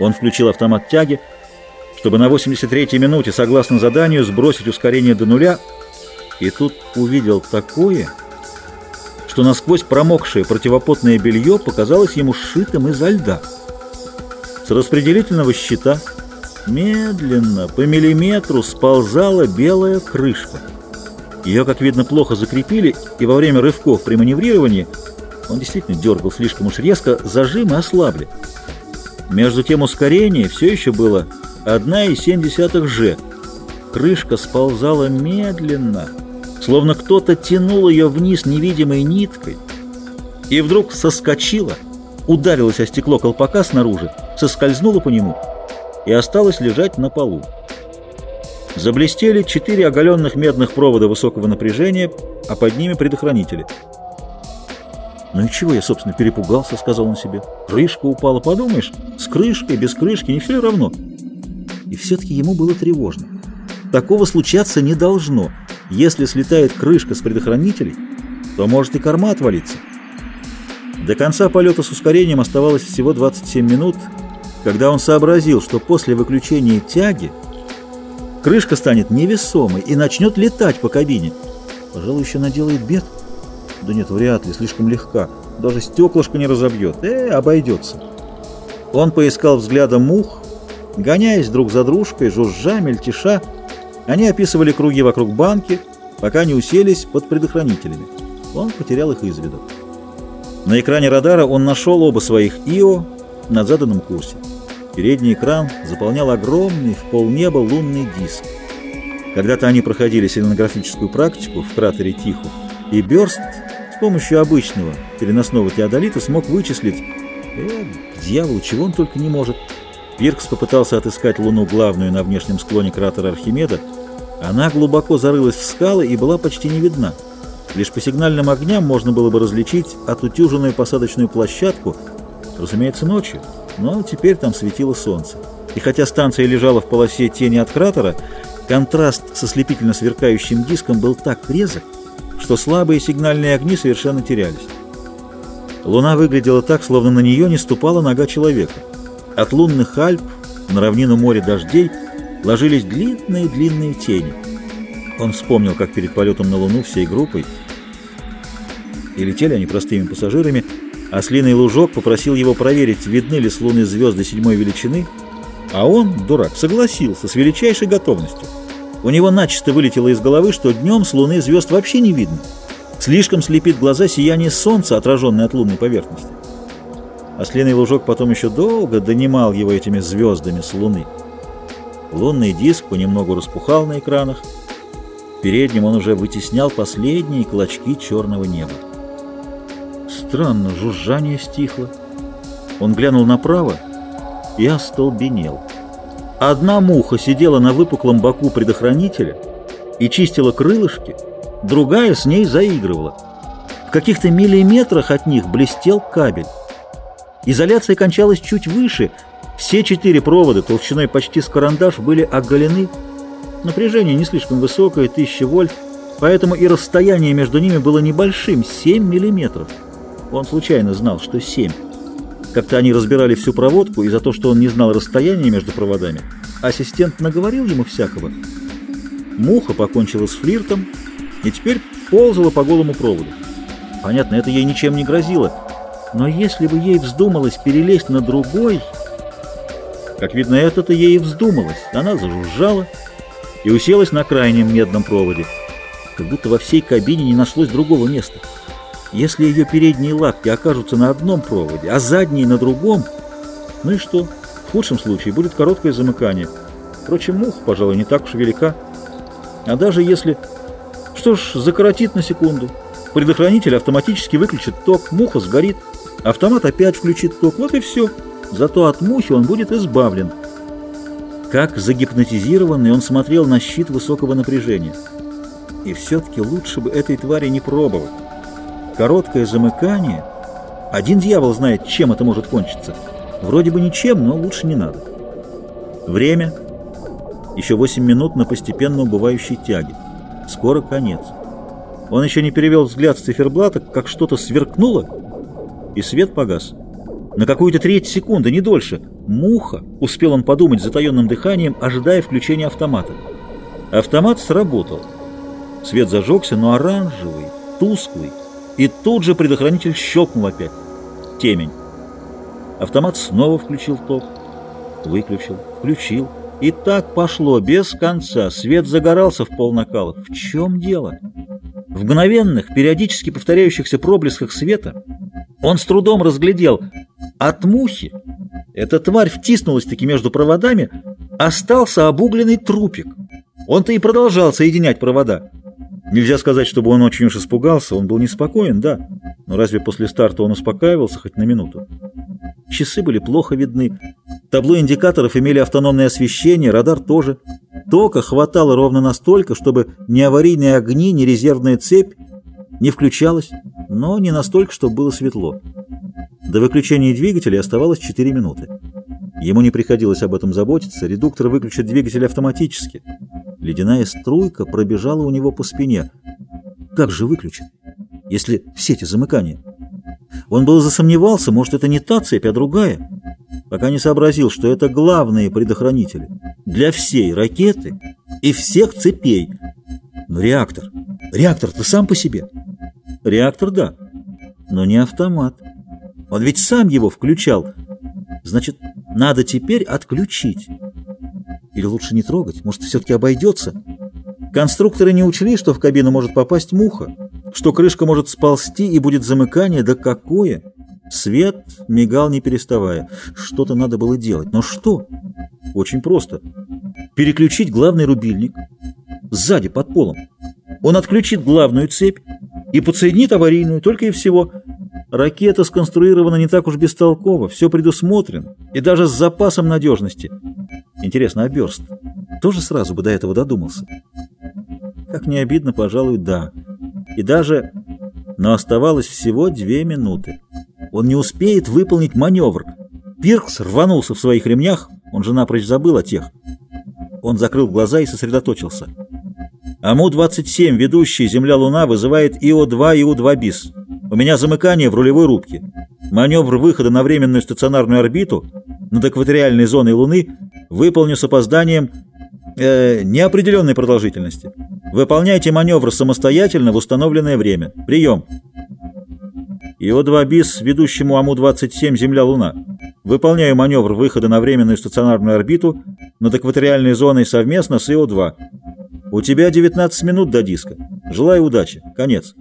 Он включил автомат тяги, чтобы на 83-й минуте, согласно заданию, сбросить ускорение до нуля, и тут увидел такое, что насквозь промокшее противопотное белье показалось ему сшитым изо льда. С распределительного щита медленно, по миллиметру, сползала белая крышка. Ее, как видно, плохо закрепили, и во время рывков при маневрировании он действительно дергал слишком уж резко, зажимы ослабли. Между тем ускорение все еще было 1,7 G. Крышка сползала медленно, словно кто-то тянул ее вниз невидимой ниткой, и вдруг соскочила, ударилась о стекло колпака снаружи, соскользнула по нему и осталась лежать на полу. Заблестели четыре оголенных медных провода высокого напряжения, а под ними предохранители. «Ну и чего я, собственно, перепугался?» — сказал он себе. «Крышка упала, подумаешь? С крышкой, без крышки, не все равно». И все-таки ему было тревожно. Такого случаться не должно. Если слетает крышка с предохранителей, то может и корма отвалиться. До конца полета с ускорением оставалось всего 27 минут, когда он сообразил, что после выключения тяги крышка станет невесомой и начнет летать по кабине. Пожалуй, еще наделает бед. Да нет, вряд ли, слишком легка. Даже стеклышко не разобьет. Э, обойдется. Он поискал взглядом мух, гоняясь друг за дружкой, жужжа, мельтеша, они описывали круги вокруг банки, пока не уселись под предохранителями. Он потерял их из виду. На экране радара он нашел оба своих ИО на заданном курсе. Передний экран заполнял огромный в полнеба лунный диск. Когда-то они проходили селенографическую практику в кратере Тиху, и Бёрст с помощью обычного переносного теодолита смог вычислить, э, к дьяволу, чего он только не может. Пиркс попытался отыскать Луну главную на внешнем склоне кратера Архимеда, она глубоко зарылась в скалы и была почти не видна. Лишь по сигнальным огням можно было бы различить отутюженную посадочную площадку, разумеется, ночью, но теперь там светило солнце. И хотя станция лежала в полосе тени от кратера, контраст со слепительно сверкающим диском был так резок, что слабые сигнальные огни совершенно терялись. Луна выглядела так, словно на нее не ступала нога человека. От лунных Альп на равнину моря дождей – ложились длинные-длинные тени. Он вспомнил, как перед полетом на Луну всей группой, и летели они простыми пассажирами, а Слиный Лужок попросил его проверить, видны ли с Луны звезды седьмой величины, а он, дурак, согласился с величайшей готовностью. У него начисто вылетело из головы, что днем с Луны звезд вообще не видно. Слишком слепит глаза сияние Солнца, отраженное от лунной поверхности. Ослиный лужок потом еще долго донимал его этими звездами с Луны. Лунный диск понемногу распухал на экранах. В переднем он уже вытеснял последние клочки черного неба. Странно, жужжание стихло. Он глянул направо и остолбенел. Одна муха сидела на выпуклом боку предохранителя и чистила крылышки, другая с ней заигрывала. В каких-то миллиметрах от них блестел кабель. Изоляция кончалась чуть выше — все четыре провода толщиной почти с карандаш были оголены. Напряжение не слишком высокое, 1000 вольт, поэтому и расстояние между ними было небольшим, 7 миллиметров. Он случайно знал, что 7. Как-то они разбирали всю проводку, и за то, что он не знал расстояния между проводами, ассистент наговорил ему всякого. Муха покончила с флиртом и теперь ползала по голому проводу. Понятно, это ей ничем не грозило, но если бы ей вздумалось перелезть на другой... Как видно, это-то ей и вздумалось. Она зажужжала и уселась на крайнем медном проводе. Как будто во всей кабине не нашлось другого места. Если ее передние лапки окажутся на одном проводе, а задние на другом, ну и что? В худшем случае будет короткое замыкание. Впрочем, муха, пожалуй, не так уж велика. А даже если... Что ж, закоротит на секунду. Предохранитель автоматически выключит ток, муха сгорит, автомат опять включит ток, вот и все зато от мухи он будет избавлен. Как загипнотизированный он смотрел на щит высокого напряжения. И все-таки лучше бы этой твари не пробовать. Короткое замыкание... Один дьявол знает, чем это может кончиться. Вроде бы ничем, но лучше не надо. Время. Еще 8 минут на постепенно убывающей тяге. Скоро конец. Он еще не перевел взгляд с циферблата, как что-то сверкнуло, и свет погас. На какую-то треть секунды, не дольше. Муха, успел он подумать затаенным дыханием, ожидая включения автомата. Автомат сработал. Свет зажегся, но оранжевый, тусклый, и тут же предохранитель щелкнул опять. Темень. Автомат снова включил ток. Выключил, включил. И так пошло, без конца. Свет загорался в полнакала. В чем дело? В мгновенных, периодически повторяющихся проблесках света он с трудом разглядел от мухи. Эта тварь втиснулась-таки между проводами, остался обугленный трупик. Он-то и продолжал соединять провода. Нельзя сказать, чтобы он очень уж испугался, он был неспокоен, да, но разве после старта он успокаивался хоть на минуту? Часы были плохо видны, табло индикаторов имели автономное освещение, радар тоже. Тока хватало ровно настолько, чтобы ни аварийные огни, ни резервная цепь не включалась, но не настолько, чтобы было светло. До выключения двигателя оставалось 4 минуты. Ему не приходилось об этом заботиться, редуктор выключит двигатель автоматически. Ледяная струйка пробежала у него по спине. Как же выключить, если в сети замыкания? Он был засомневался, может, это не та цепь, а другая, пока не сообразил, что это главные предохранители для всей ракеты и всех цепей. Но реактор, реактор-то сам по себе. Реактор, да, но не автомат. Он ведь сам его включал. Значит, надо теперь отключить. Или лучше не трогать, может, все-таки обойдется. Конструкторы не учли, что в кабину может попасть муха, что крышка может сползти и будет замыкание, да какое! Свет мигал не переставая. Что-то надо было делать. Но что? Очень просто. Переключить главный рубильник сзади, под полом. Он отключит главную цепь и подсоединит аварийную, только и всего. Ракета сконструирована не так уж бестолково, все предусмотрено, и даже с запасом надежности. Интересно, а Бёрст тоже сразу бы до этого додумался? Как не обидно, пожалуй, да. И даже... Но оставалось всего две минуты. Он не успеет выполнить маневр. Пиркс рванулся в своих ремнях, он же напрочь забыл о тех. Он закрыл глаза и сосредоточился. АМУ-27, ведущий Земля-Луна, вызывает ИО-2 и У-2 БИС. У меня замыкание в рулевой рубке. Маневр выхода на временную стационарную орбиту над экваториальной зоной Луны выполню с опозданием э, неопределенной продолжительности. Выполняйте маневр самостоятельно в установленное время. Прием. ИО-2 БИС, ведущему АМУ-27 Земля-Луна. Выполняю маневр выхода на временную стационарную орбиту над экваториальной зоной совместно с ИО-2. У тебя 19 минут до диска. Желаю удачи. Конец.